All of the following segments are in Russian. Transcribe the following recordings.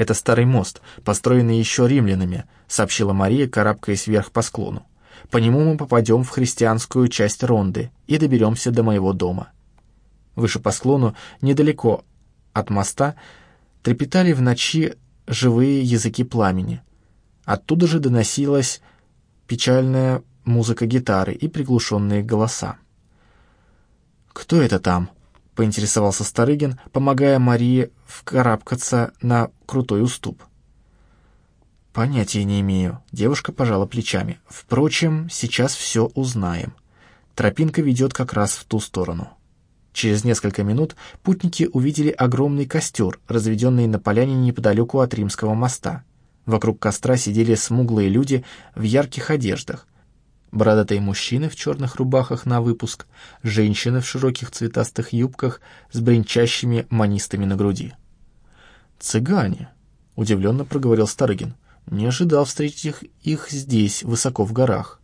«Это старый мост, построенный еще римлянами», — сообщила Мария, карабкаясь вверх по склону. «По нему мы попадем в христианскую часть Ронды и доберемся до моего дома». Выше по склону, недалеко от моста, трепетали в ночи живые языки пламени. Оттуда же доносилась печальная музыка гитары и приглушенные голоса. «Кто это там?» — поинтересовался Старыгин, помогая Марии вкарабкаться на крутой уступ. «Понятия не имею», — девушка пожала плечами. «Впрочем, сейчас все узнаем. Тропинка ведет как раз в ту сторону». Через несколько минут путники увидели огромный костер, разведенный на поляне неподалеку от Римского моста. Вокруг костра сидели смуглые люди в ярких одеждах, бородатые мужчины в черных рубахах на выпуск, женщины в широких цветастых юбках с бренчащими манистами на груди. «Цыгане», — удивленно проговорил Старыгин, — «не ожидал встретить их, их здесь, высоко в горах».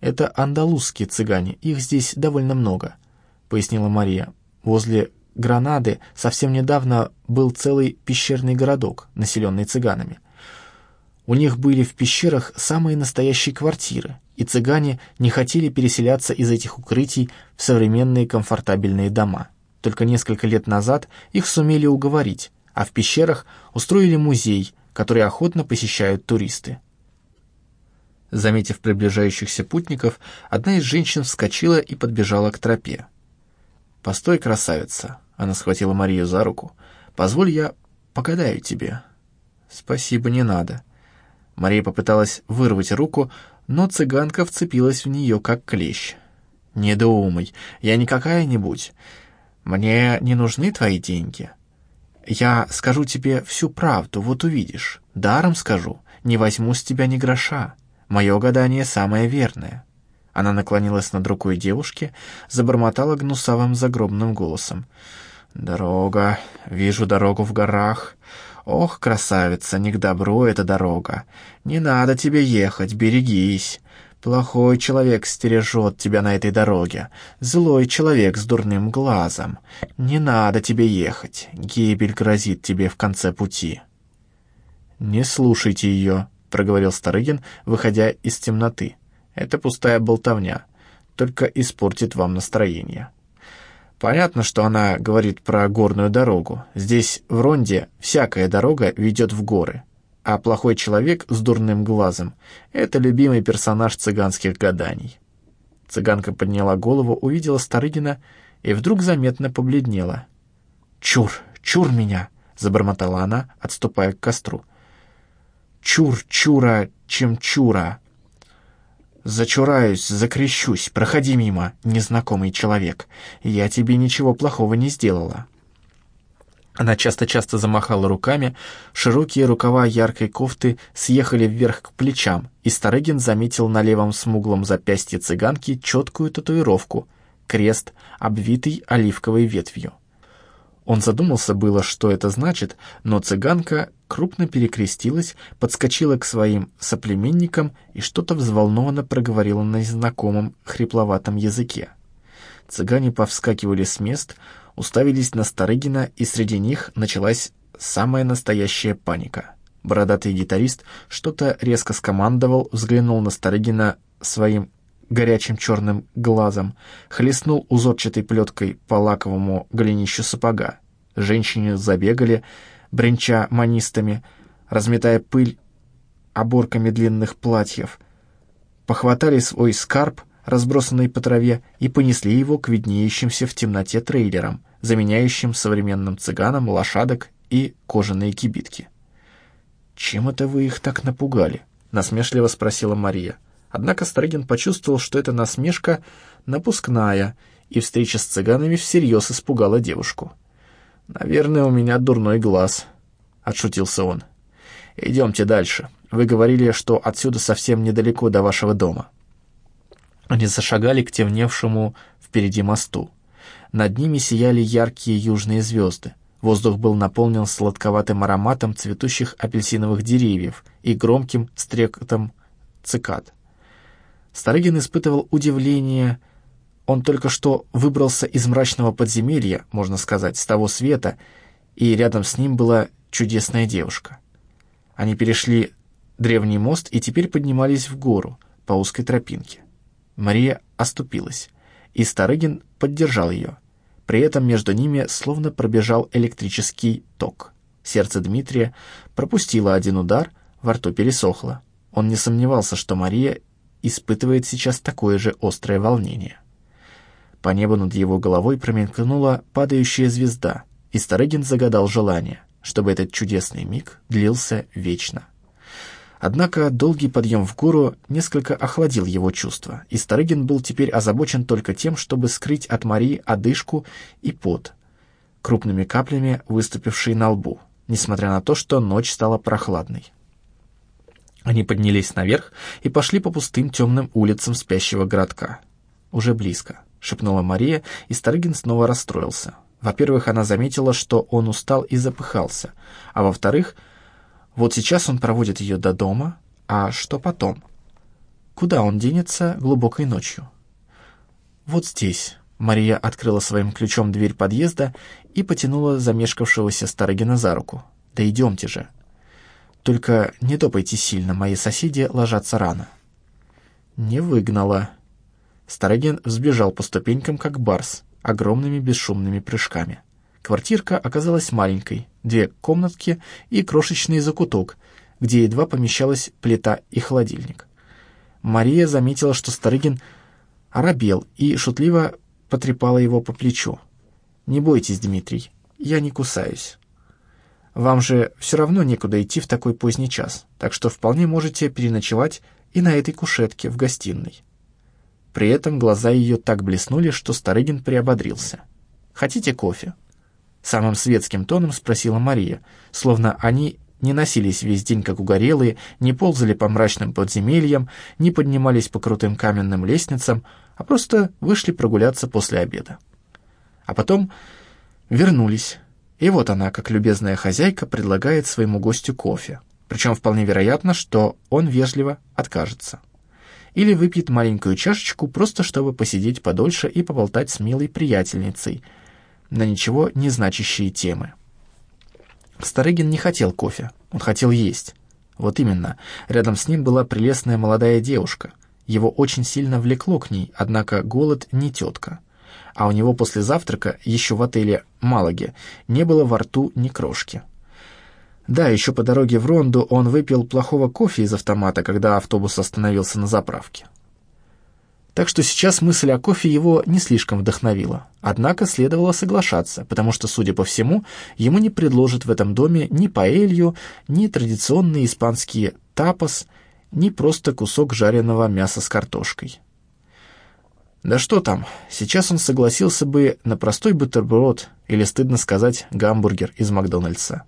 «Это андалузские цыгане, их здесь довольно много», — пояснила Мария. «Возле Гранады совсем недавно был целый пещерный городок, населенный цыганами. У них были в пещерах самые настоящие квартиры, и цыгане не хотели переселяться из этих укрытий в современные комфортабельные дома. Только несколько лет назад их сумели уговорить, а в пещерах устроили музей, который охотно посещают туристы. Заметив приближающихся путников, одна из женщин вскочила и подбежала к тропе. «Постой, красавица!» — она схватила Марию за руку. «Позволь, я погадаю тебе». «Спасибо, не надо», Мария попыталась вырвать руку, но цыганка вцепилась в нее, как клещ. «Не думай, я не какая-нибудь. Мне не нужны твои деньги. Я скажу тебе всю правду, вот увидишь. Даром скажу, не возьму с тебя ни гроша. Мое гадание самое верное». Она наклонилась над рукой девушки, забормотала гнусавым загробным голосом. «Дорога, вижу дорогу в горах. «Ох, красавица, не к добру эта дорога. Не надо тебе ехать, берегись. Плохой человек стережет тебя на этой дороге. Злой человек с дурным глазом. Не надо тебе ехать. Гибель грозит тебе в конце пути». «Не слушайте ее», — проговорил Старыгин, выходя из темноты. «Это пустая болтовня. Только испортит вам настроение». Понятно, что она говорит про горную дорогу. Здесь, в Ронде, всякая дорога ведет в горы. А плохой человек с дурным глазом — это любимый персонаж цыганских гаданий. Цыганка подняла голову, увидела Старыгина и вдруг заметно побледнела. «Чур, чур меня!» — забормотала она, отступая к костру. «Чур, чура, чем чура!» Зачураюсь, закрещусь, проходи мимо, незнакомый человек. Я тебе ничего плохого не сделала». Она часто-часто замахала руками, широкие рукава яркой кофты съехали вверх к плечам, и Старыгин заметил на левом смуглом запястье цыганки четкую татуировку — крест, обвитый оливковой ветвью. Он задумался было, что это значит, но цыганка крупно перекрестилась, подскочила к своим соплеменникам и что-то взволнованно проговорила на незнакомом хрипловатом языке. Цыгане повскакивали с мест, уставились на Старыгина, и среди них началась самая настоящая паника. Бородатый гитарист что-то резко скомандовал, взглянул на Старыгина своим горячим черным глазом, хлестнул узорчатой плеткой по лаковому голенищу сапога. Женщины забегали, бренча манистами, разметая пыль оборками длинных платьев, похватали свой скарб, разбросанный по траве, и понесли его к виднеющимся в темноте трейлерам, заменяющим современным цыганам лошадок и кожаные кибитки. «Чем это вы их так напугали?» — насмешливо спросила Мария. Однако Строгин почувствовал, что эта насмешка напускная, и встреча с цыганами всерьез испугала девушку. «Наверное, у меня дурной глаз», — отшутился он. «Идемте дальше. Вы говорили, что отсюда совсем недалеко до вашего дома». Они зашагали к темневшему впереди мосту. Над ними сияли яркие южные звезды. Воздух был наполнен сладковатым ароматом цветущих апельсиновых деревьев и громким стрекотом цикад. Старыгин испытывал удивление он только что выбрался из мрачного подземелья, можно сказать, с того света, и рядом с ним была чудесная девушка. Они перешли древний мост и теперь поднимались в гору по узкой тропинке. Мария оступилась, и Старыгин поддержал ее. При этом между ними словно пробежал электрический ток. Сердце Дмитрия пропустило один удар, во рту пересохло. Он не сомневался, что Мария испытывает сейчас такое же острое волнение. По небу над его головой промелькнула падающая звезда, и Старыгин загадал желание, чтобы этот чудесный миг длился вечно. Однако долгий подъем в гору несколько охладил его чувства, и Старыгин был теперь озабочен только тем, чтобы скрыть от Марии одышку и пот, крупными каплями выступившие на лбу, несмотря на то, что ночь стала прохладной. Они поднялись наверх и пошли по пустым темным улицам спящего городка. «Уже близко», — шепнула Мария, и Старыгин снова расстроился. Во-первых, она заметила, что он устал и запыхался, а во-вторых, вот сейчас он проводит ее до дома, а что потом? Куда он денется глубокой ночью? Вот здесь. Мария открыла своим ключом дверь подъезда и потянула замешкавшегося Старыгина за руку. «Да идемте же». Только не топайте сильно, мои соседи ложатся рано». Не выгнала. Старогин взбежал по ступенькам, как барс, огромными бесшумными прыжками. Квартирка оказалась маленькой, две комнатки и крошечный закуток, где едва помещалась плита и холодильник. Мария заметила, что Старыгин оробел и шутливо потрепала его по плечу. «Не бойтесь, Дмитрий, я не кусаюсь». Вам же все равно некуда идти в такой поздний час, так что вполне можете переночевать и на этой кушетке в гостиной». При этом глаза ее так блеснули, что Старыгин приободрился. «Хотите кофе?» Самым светским тоном спросила Мария, словно они не носились весь день как угорелые, не ползали по мрачным подземельям, не поднимались по крутым каменным лестницам, а просто вышли прогуляться после обеда. А потом вернулись, и вот она, как любезная хозяйка, предлагает своему гостю кофе. Причем вполне вероятно, что он вежливо откажется. Или выпьет маленькую чашечку, просто чтобы посидеть подольше и поболтать с милой приятельницей на ничего не значащие темы. Старыгин не хотел кофе, он хотел есть. Вот именно, рядом с ним была прелестная молодая девушка. Его очень сильно влекло к ней, однако голод не тетка а у него после завтрака еще в отеле «Малаге» не было во рту ни крошки. Да, еще по дороге в Ронду он выпил плохого кофе из автомата, когда автобус остановился на заправке. Так что сейчас мысль о кофе его не слишком вдохновила. Однако следовало соглашаться, потому что, судя по всему, ему не предложат в этом доме ни паэлью, ни традиционные испанские тапос, ни просто кусок жареного мяса с картошкой. Да что там, сейчас он согласился бы на простой бутерброд или, стыдно сказать, гамбургер из Макдональдса.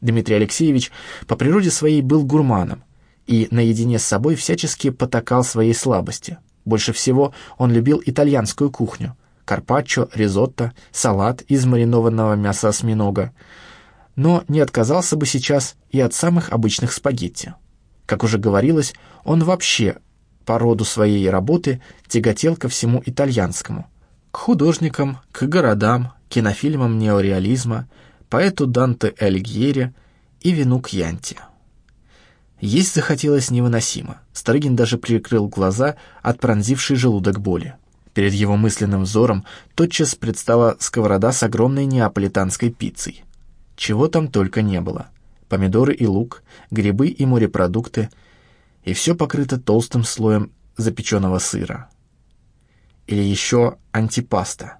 Дмитрий Алексеевич по природе своей был гурманом и наедине с собой всячески потакал своей слабости. Больше всего он любил итальянскую кухню – карпаччо, ризотто, салат из маринованного мяса осьминога. Но не отказался бы сейчас и от самых обычных спагетти. Как уже говорилось, он вообще по роду своей работы тяготел ко всему итальянскому, к художникам, к городам, кинофильмам неореализма, поэту Данте Эльгьере и вину Кьянти. Есть захотелось невыносимо. Старыгин даже прикрыл глаза от пронзившей желудок боли. Перед его мысленным взором тотчас предстала сковорода с огромной неаполитанской пиццей. Чего там только не было. Помидоры и лук, грибы и морепродукты — и все покрыто толстым слоем запеченного сыра. Или еще антипаста.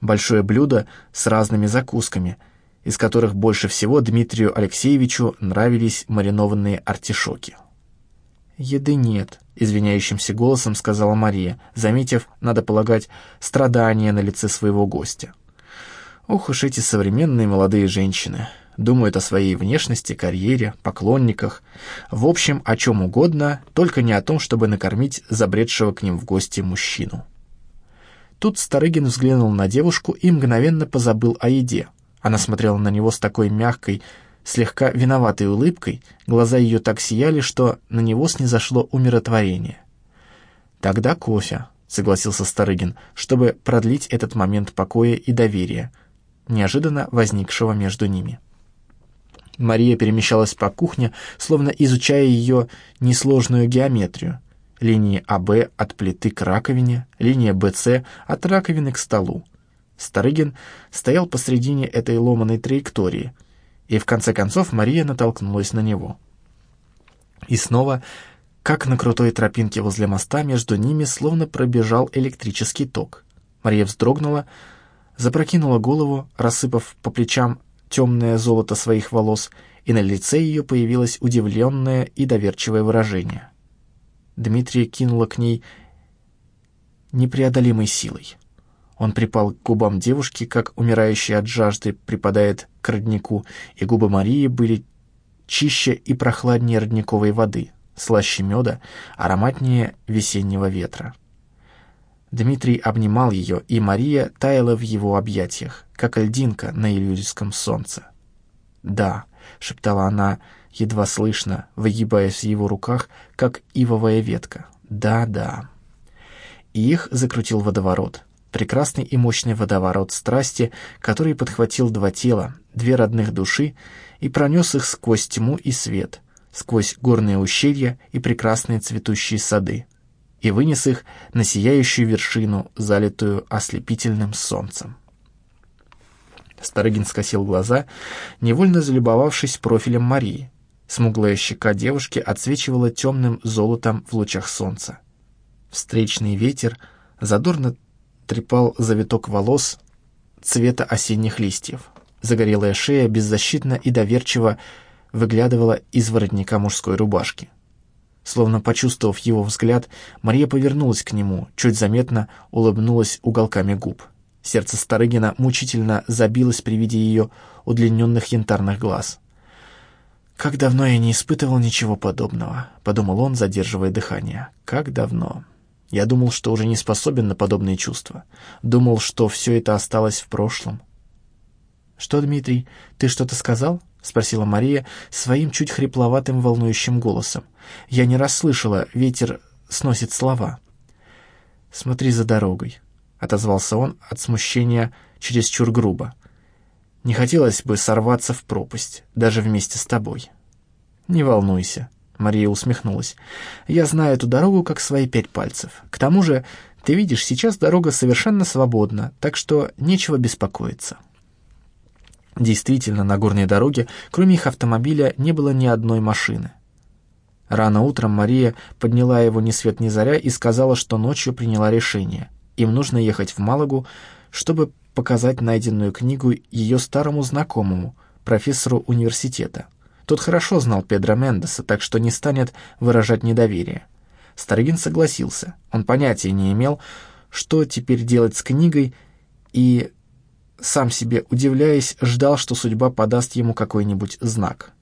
Большое блюдо с разными закусками, из которых больше всего Дмитрию Алексеевичу нравились маринованные артишоки. «Еды нет», — извиняющимся голосом сказала Мария, заметив, надо полагать, страдания на лице своего гостя. «Ох уж эти современные молодые женщины!» Думают о своей внешности, карьере, поклонниках, в общем, о чем угодно, только не о том, чтобы накормить забредшего к ним в гости мужчину. Тут Старыгин взглянул на девушку и мгновенно позабыл о еде. Она смотрела на него с такой мягкой, слегка виноватой улыбкой, глаза ее так сияли, что на него снизошло умиротворение. «Тогда кофе», — согласился Старыгин, чтобы продлить этот момент покоя и доверия, неожиданно возникшего между ними. Мария перемещалась по кухне, словно изучая ее несложную геометрию. Линии АБ от плиты к раковине, линия БЦ от раковины к столу. Старыгин стоял посредине этой ломаной траектории, и в конце концов Мария натолкнулась на него. И снова, как на крутой тропинке возле моста, между ними словно пробежал электрический ток. Мария вздрогнула, запрокинула голову, рассыпав по плечам темное золото своих волос, и на лице ее появилось удивленное и доверчивое выражение. Дмитрия кинула к ней непреодолимой силой. Он припал к губам девушки, как умирающий от жажды припадает к роднику, и губы Марии были чище и прохладнее родниковой воды, слаще меда, ароматнее весеннего ветра. Дмитрий обнимал ее, и Мария таяла в его объятиях, как льдинка на иллюзийском солнце. «Да», — шептала она, едва слышно, выгибаясь в его руках, как ивовая ветка. «Да, да». И их закрутил водоворот. Прекрасный и мощный водоворот страсти, который подхватил два тела, две родных души, и пронес их сквозь тьму и свет, сквозь горные ущелья и прекрасные цветущие сады и вынес их на сияющую вершину, залитую ослепительным солнцем. Старыгин скосил глаза, невольно залюбовавшись профилем Марии. Смуглая щека девушки отсвечивала темным золотом в лучах солнца. Встречный ветер задорно трепал завиток волос цвета осенних листьев. Загорелая шея беззащитно и доверчиво выглядывала из воротника мужской рубашки. Словно почувствовав его взгляд, Мария повернулась к нему, чуть заметно улыбнулась уголками губ. Сердце Старыгина мучительно забилось при виде ее удлиненных янтарных глаз. «Как давно я не испытывал ничего подобного», — подумал он, задерживая дыхание. «Как давно?» Я думал, что уже не способен на подобные чувства. Думал, что все это осталось в прошлом. «Что, Дмитрий, ты что-то сказал?» — спросила Мария своим чуть хрипловатым волнующим голосом. Я не расслышала, ветер сносит слова. «Смотри за дорогой», — отозвался он от смущения чересчур грубо. «Не хотелось бы сорваться в пропасть, даже вместе с тобой». «Не волнуйся», — Мария усмехнулась. «Я знаю эту дорогу как свои пять пальцев. К тому же, ты видишь, сейчас дорога совершенно свободна, так что нечего беспокоиться». Действительно, на горной дороге, кроме их автомобиля, не было ни одной машины. Рано утром Мария подняла его ни свет ни заря и сказала, что ночью приняла решение. Им нужно ехать в Малагу, чтобы показать найденную книгу ее старому знакомому, профессору университета. Тот хорошо знал Педро Мендеса, так что не станет выражать недоверие. Старыгин согласился. Он понятия не имел, что теперь делать с книгой, и сам себе удивляясь, ждал, что судьба подаст ему какой-нибудь знак.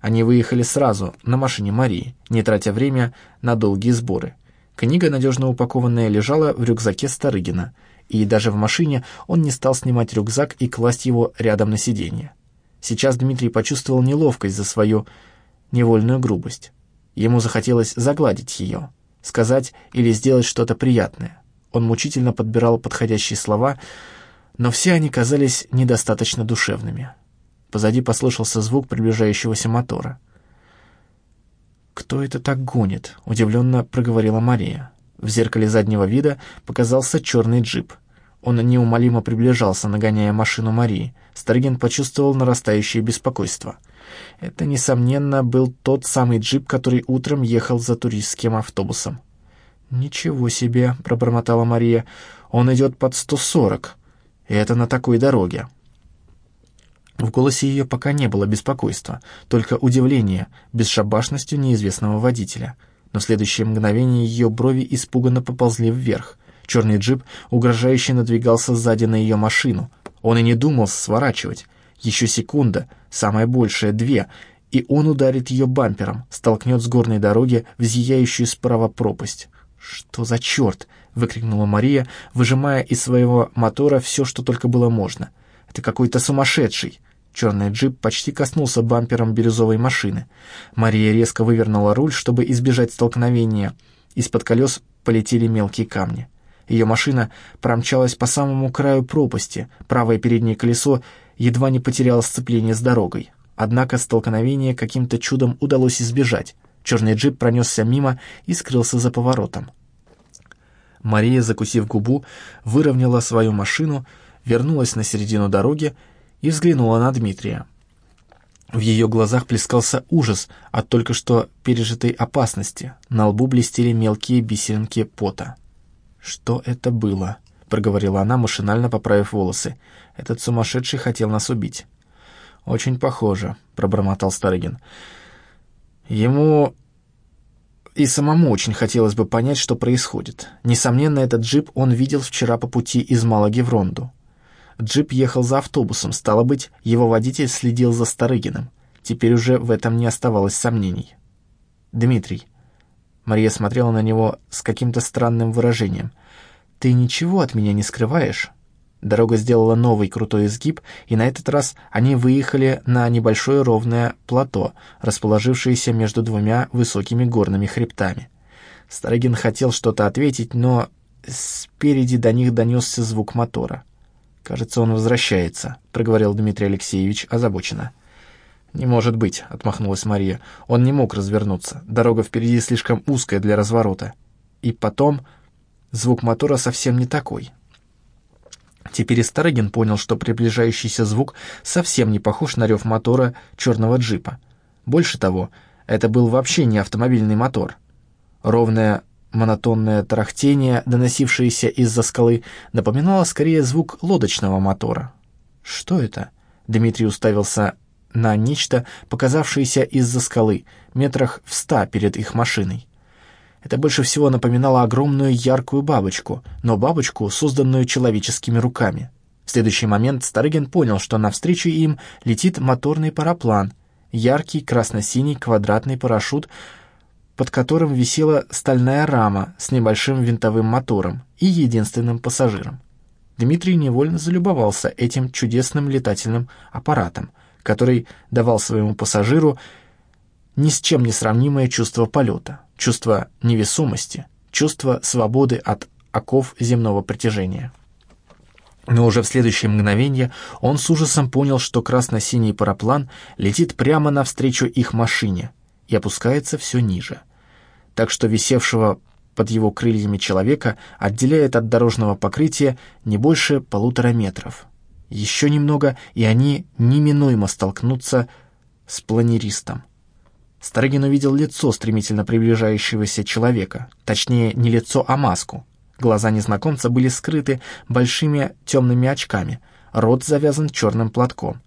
Они выехали сразу, на машине Марии, не тратя время на долгие сборы. Книга, надежно упакованная, лежала в рюкзаке Старыгина, и даже в машине он не стал снимать рюкзак и класть его рядом на сиденье. Сейчас Дмитрий почувствовал неловкость за свою невольную грубость. Ему захотелось загладить ее, сказать или сделать что-то приятное. Он мучительно подбирал подходящие слова, но все они казались недостаточно душевными. Позади послышался звук приближающегося мотора. «Кто это так гонит?» — удивленно проговорила Мария. В зеркале заднего вида показался черный джип. Он неумолимо приближался, нагоняя машину Марии. Старгин почувствовал нарастающее беспокойство. Это, несомненно, был тот самый джип, который утром ехал за туристским автобусом. «Ничего себе!» — пробормотала Мария. «Он идет под сто сорок. И это на такой дороге». В голосе ее пока не было беспокойства, только удивление бесшабашностью неизвестного водителя. Но в следующее мгновение ее брови испуганно поползли вверх. Черный джип угрожающе надвигался сзади на ее машину. Он и не думал сворачивать. Еще секунда, самое большее две, и он ударит ее бампером, столкнет с горной дороги в зияющую справа пропасть. «Что за черт?» — выкрикнула Мария, выжимая из своего мотора все, что только было можно. «Это какой-то сумасшедший!» Черный джип почти коснулся бампером бирюзовой машины. Мария резко вывернула руль, чтобы избежать столкновения. Из-под колес полетели мелкие камни. Ее машина промчалась по самому краю пропасти, правое переднее колесо едва не потеряло сцепление с дорогой. однако столкновение каким-то чудом удалось избежать. Черный джип пронесся мимо и скрылся за поворотом. Мария, закусив губу, выровняла свою машину, вернулась на середину дороги и взглянула на Дмитрия. В ее глазах плескался ужас от только что пережитой опасности. На лбу блестели мелкие бисеринки пота. «Что это было?» — проговорила она, машинально поправив волосы. «Этот сумасшедший хотел нас убить». «Очень похоже», — пробормотал Старыгин. «Ему и самому очень хотелось бы понять, что происходит. Несомненно, этот джип он видел вчера по пути из Малаги в Ронду. Джип ехал за автобусом, стало быть, его водитель следил за Старыгиным. Теперь уже в этом не оставалось сомнений. «Дмитрий». Мария смотрела на него с каким-то странным выражением. «Ты ничего от меня не скрываешь?» Дорога сделала новый крутой изгиб, и на этот раз они выехали на небольшое ровное плато, расположившееся между двумя высокими горными хребтами. Старыгин хотел что-то ответить, но спереди до них донесся звук мотора. «Кажется, он возвращается», — проговорил Дмитрий Алексеевич озабоченно. «Не может быть», — отмахнулась Мария. «Он не мог развернуться. Дорога впереди слишком узкая для разворота. И потом звук мотора совсем не такой». Теперь и Старыгин понял, что приближающийся звук совсем не похож на рев мотора черного джипа. Больше того, это был вообще не автомобильный мотор. Ровная Монотонное тарахтение, доносившееся из-за скалы, напоминало скорее звук лодочного мотора. «Что это?» Дмитрий уставился на нечто, показавшееся из-за скалы, метрах в ста перед их машиной. Это больше всего напоминало огромную яркую бабочку, но бабочку, созданную человеческими руками. В следующий момент Старыгин понял, что навстречу им летит моторный параплан, яркий красно-синий квадратный парашют — под которым висела стальная рама с небольшим винтовым мотором и единственным пассажиром. Дмитрий невольно залюбовался этим чудесным летательным аппаратом, который давал своему пассажиру ни с чем не сравнимое чувство полета, чувство невесомости, чувство свободы от оков земного притяжения. Но уже в следующее мгновение он с ужасом понял, что красно-синий параплан летит прямо навстречу их машине и опускается все ниже так что висевшего под его крыльями человека отделяет от дорожного покрытия не больше полутора метров. Еще немного, и они неминуемо столкнутся с планеристом. Старыгин увидел лицо стремительно приближающегося человека, точнее, не лицо, а маску. Глаза незнакомца были скрыты большими темными очками, рот завязан черным платком.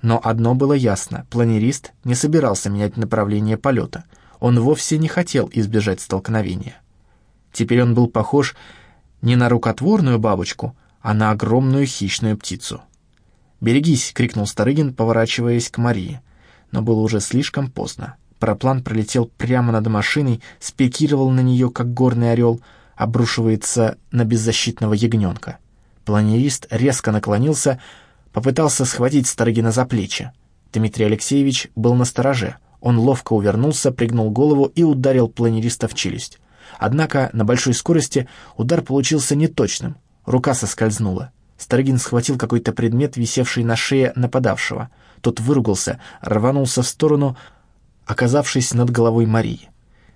Но одно было ясно — планерист не собирался менять направление полета — он вовсе не хотел избежать столкновения. Теперь он был похож не на рукотворную бабочку, а на огромную хищную птицу. «Берегись!» — крикнул Старыгин, поворачиваясь к Марии. Но было уже слишком поздно. Параплан пролетел прямо над машиной, спикировал на нее, как горный орел, обрушивается на беззащитного ягненка. Планерист резко наклонился, попытался схватить Старыгина за плечи. Дмитрий Алексеевич был на стороже — он ловко увернулся, пригнул голову и ударил планериста в челюсть. Однако на большой скорости удар получился неточным. Рука соскользнула. Старыгин схватил какой-то предмет, висевший на шее нападавшего. Тот выругался, рванулся в сторону, оказавшись над головой Марии.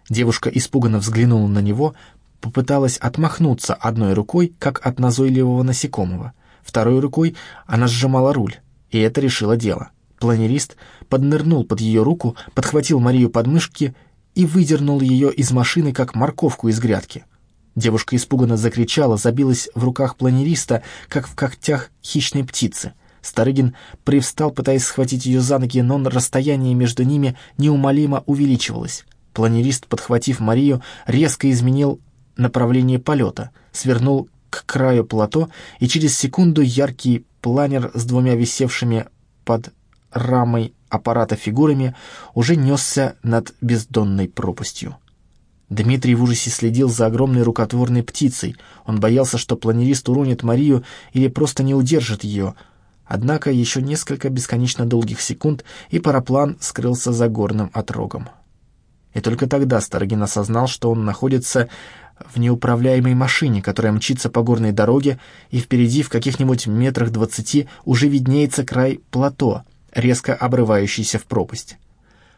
Девушка испуганно взглянула на него, попыталась отмахнуться одной рукой, как от назойливого насекомого. Второй рукой она сжимала руль, и это решило дело. Планерист поднырнул под ее руку, подхватил Марию под мышки и выдернул ее из машины, как морковку из грядки. Девушка испуганно закричала, забилась в руках планериста, как в когтях хищной птицы. Старыгин привстал, пытаясь схватить ее за ноги, но расстояние между ними неумолимо увеличивалось. Планерист, подхватив Марию, резко изменил направление полета, свернул к краю плато, и через секунду яркий планер с двумя висевшими под рамой аппарата фигурами уже несся над бездонной пропастью. Дмитрий в ужасе следил за огромной рукотворной птицей. Он боялся, что планерист уронит Марию или просто не удержит ее. Однако еще несколько бесконечно долгих секунд, и параплан скрылся за горным отрогом. И только тогда Старогин осознал, что он находится в неуправляемой машине, которая мчится по горной дороге, и впереди в каких-нибудь метрах двадцати уже виднеется край плато — резко обрывающийся в пропасть.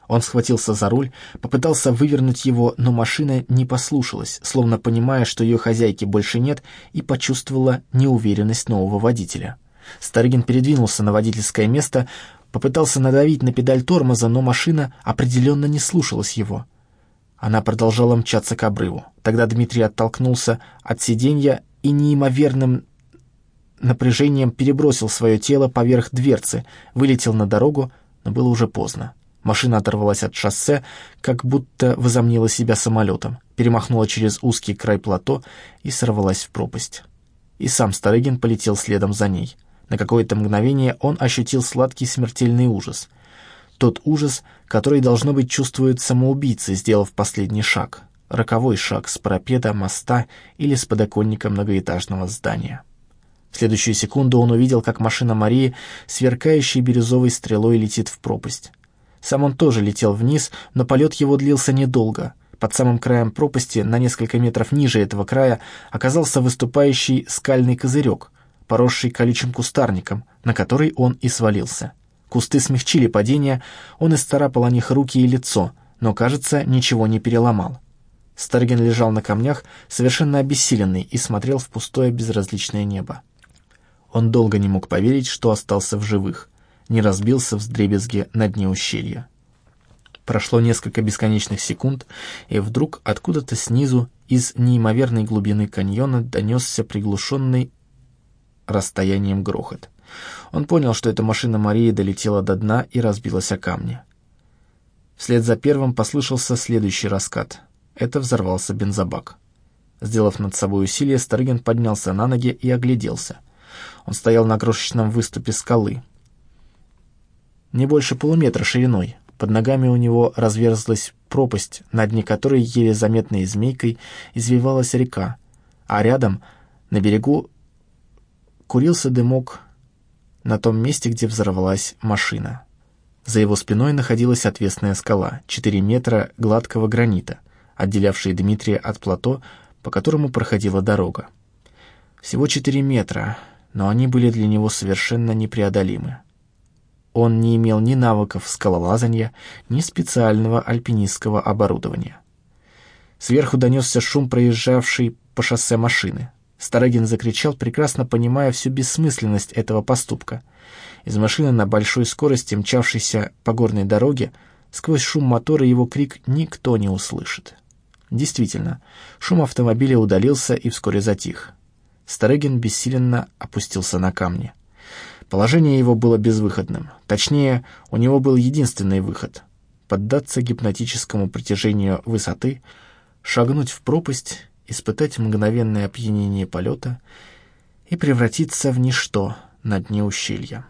Он схватился за руль, попытался вывернуть его, но машина не послушалась, словно понимая, что ее хозяйки больше нет, и почувствовала неуверенность нового водителя. Старыгин передвинулся на водительское место, попытался надавить на педаль тормоза, но машина определенно не слушалась его. Она продолжала мчаться к обрыву. Тогда Дмитрий оттолкнулся от сиденья и неимоверным напряжением перебросил свое тело поверх дверцы, вылетел на дорогу, но было уже поздно. Машина оторвалась от шоссе, как будто возомнила себя самолетом, перемахнула через узкий край плато и сорвалась в пропасть. И сам Старыгин полетел следом за ней. На какое-то мгновение он ощутил сладкий смертельный ужас. Тот ужас, который, должно быть, чувствует самоубийца, сделав последний шаг. Роковой шаг с парапета, моста или с подоконника многоэтажного здания. В следующую секунду он увидел, как машина Марии, сверкающей бирюзовой стрелой, летит в пропасть. Сам он тоже летел вниз, но полет его длился недолго. Под самым краем пропасти, на несколько метров ниже этого края, оказался выступающий скальный козырек, поросший колючим кустарником, на который он и свалился. Кусты смягчили падение, он исцарапал о них руки и лицо, но, кажется, ничего не переломал. Старген лежал на камнях, совершенно обессиленный, и смотрел в пустое безразличное небо. Он долго не мог поверить, что остался в живых, не разбился в вздребезге на дне ущелья. Прошло несколько бесконечных секунд, и вдруг откуда-то снизу, из неимоверной глубины каньона, донесся приглушенный расстоянием грохот. Он понял, что эта машина Марии долетела до дна и разбилась о камни. Вслед за первым послышался следующий раскат. Это взорвался бензобак. Сделав над собой усилие, Старыгин поднялся на ноги и огляделся — он стоял на крошечном выступе скалы. Не больше полуметра шириной. Под ногами у него разверзлась пропасть, на дне которой еле заметной змейкой извивалась река, а рядом, на берегу, курился дымок на том месте, где взорвалась машина. За его спиной находилась отвесная скала, 4 метра гладкого гранита, отделявшая Дмитрия от плато, по которому проходила дорога. Всего 4 метра, но они были для него совершенно непреодолимы. Он не имел ни навыков скалолазания, ни специального альпинистского оборудования. Сверху донесся шум проезжавшей по шоссе машины. Старыгин закричал, прекрасно понимая всю бессмысленность этого поступка. Из машины на большой скорости, мчавшейся по горной дороге, сквозь шум мотора его крик никто не услышит. Действительно, шум автомобиля удалился и вскоре затих. Старыгин бессиленно опустился на камни. Положение его было безвыходным. Точнее, у него был единственный выход — поддаться гипнотическому притяжению высоты, шагнуть в пропасть, испытать мгновенное опьянение полета и превратиться в ничто на дне ущелья.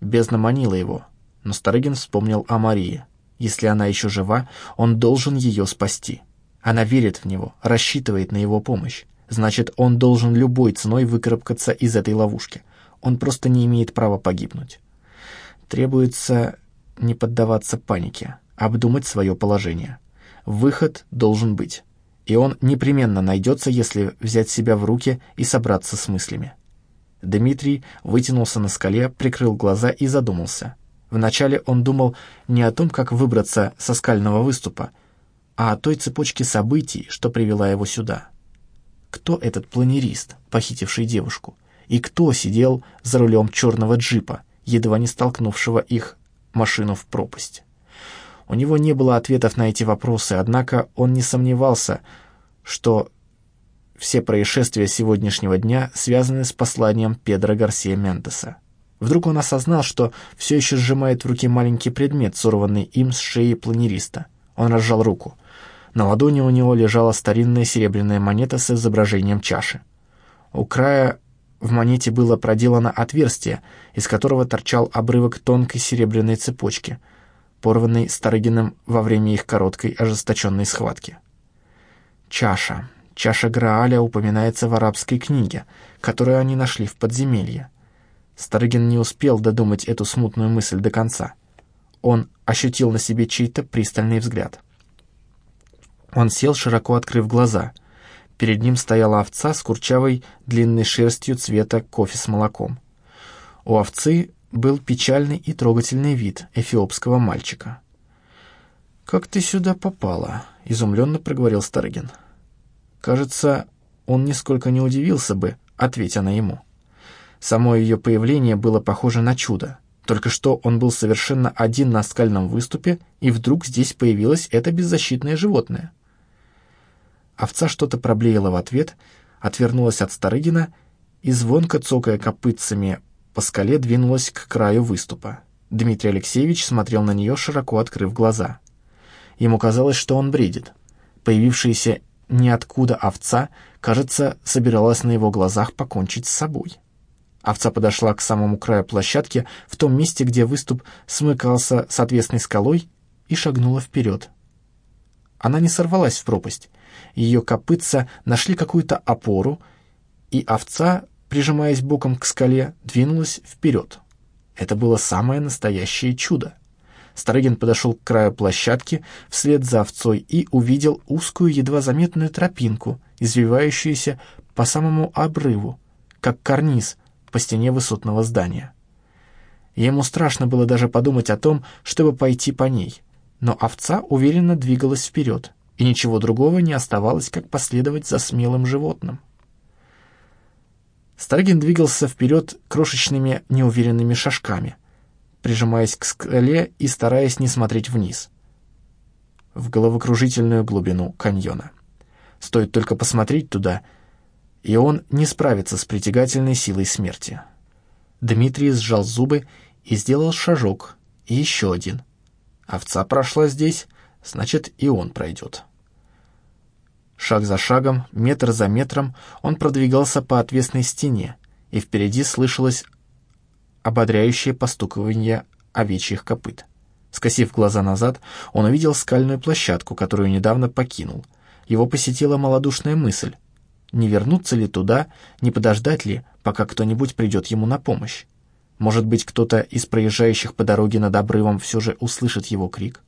Бездна манила его, но Старыгин вспомнил о Марии. Если она еще жива, он должен ее спасти. Она верит в него, рассчитывает на его помощь. Значит, он должен любой ценой выкарабкаться из этой ловушки. Он просто не имеет права погибнуть. Требуется не поддаваться панике, обдумать свое положение. Выход должен быть. И он непременно найдется, если взять себя в руки и собраться с мыслями. Дмитрий вытянулся на скале, прикрыл глаза и задумался. Вначале он думал не о том, как выбраться со скального выступа, а о той цепочке событий, что привела его сюда кто этот планерист, похитивший девушку, и кто сидел за рулем черного джипа, едва не столкнувшего их машину в пропасть. У него не было ответов на эти вопросы, однако он не сомневался, что все происшествия сегодняшнего дня связаны с посланием Педро Гарсия Мендеса. Вдруг он осознал, что все еще сжимает в руке маленький предмет, сорванный им с шеи планериста. Он разжал руку. На ладони у него лежала старинная серебряная монета с изображением чаши. У края в монете было проделано отверстие, из которого торчал обрывок тонкой серебряной цепочки, порванной Старыгиным во время их короткой ожесточенной схватки. Чаша. Чаша Грааля упоминается в арабской книге, которую они нашли в подземелье. Старыгин не успел додумать эту смутную мысль до конца. Он ощутил на себе чей-то пристальный взгляд. Он сел, широко открыв глаза. Перед ним стояла овца с курчавой длинной шерстью цвета кофе с молоком. У овцы был печальный и трогательный вид эфиопского мальчика. «Как ты сюда попала?» — изумленно проговорил Старыгин. Кажется, он нисколько не удивился бы, ответя на ему. Само ее появление было похоже на чудо. Только что он был совершенно один на скальном выступе, и вдруг здесь появилось это беззащитное животное. Овца что-то проблеяла в ответ, отвернулась от Старыгина и, звонко цокая копытцами по скале, двинулась к краю выступа. Дмитрий Алексеевич смотрел на нее, широко открыв глаза. Ему казалось, что он бредит. Появившаяся ниоткуда овца, кажется, собиралась на его глазах покончить с собой. Овца подошла к самому краю площадки, в том месте, где выступ смыкался с отвесной скалой, и шагнула вперед. Она не сорвалась в пропасть. Ее копытца нашли какую-то опору, и овца, прижимаясь боком к скале, двинулась вперед. Это было самое настоящее чудо. Старыгин подошел к краю площадки вслед за овцой и увидел узкую, едва заметную тропинку, извивающуюся по самому обрыву, как карниз по стене высотного здания. Ему страшно было даже подумать о том, чтобы пойти по ней, но овца уверенно двигалась вперед, и ничего другого не оставалось, как последовать за смелым животным. Старыгин двигался вперед крошечными неуверенными шажками — прижимаясь к скале и стараясь не смотреть вниз, в головокружительную глубину каньона. Стоит только посмотреть туда, и он не справится с притягательной силой смерти. Дмитрий сжал зубы и сделал шажок, и еще один. Овца прошла здесь, значит, и он пройдет. Шаг за шагом, метр за метром он продвигался по отвесной стене, и впереди слышалось ободряющее постукивание овечьих копыт. Скосив глаза назад, он увидел скальную площадку, которую недавно покинул. Его посетила малодушная мысль. Не вернуться ли туда, не подождать ли, пока кто-нибудь придет ему на помощь? Может быть, кто-то из проезжающих по дороге над обрывом все же услышит его крик?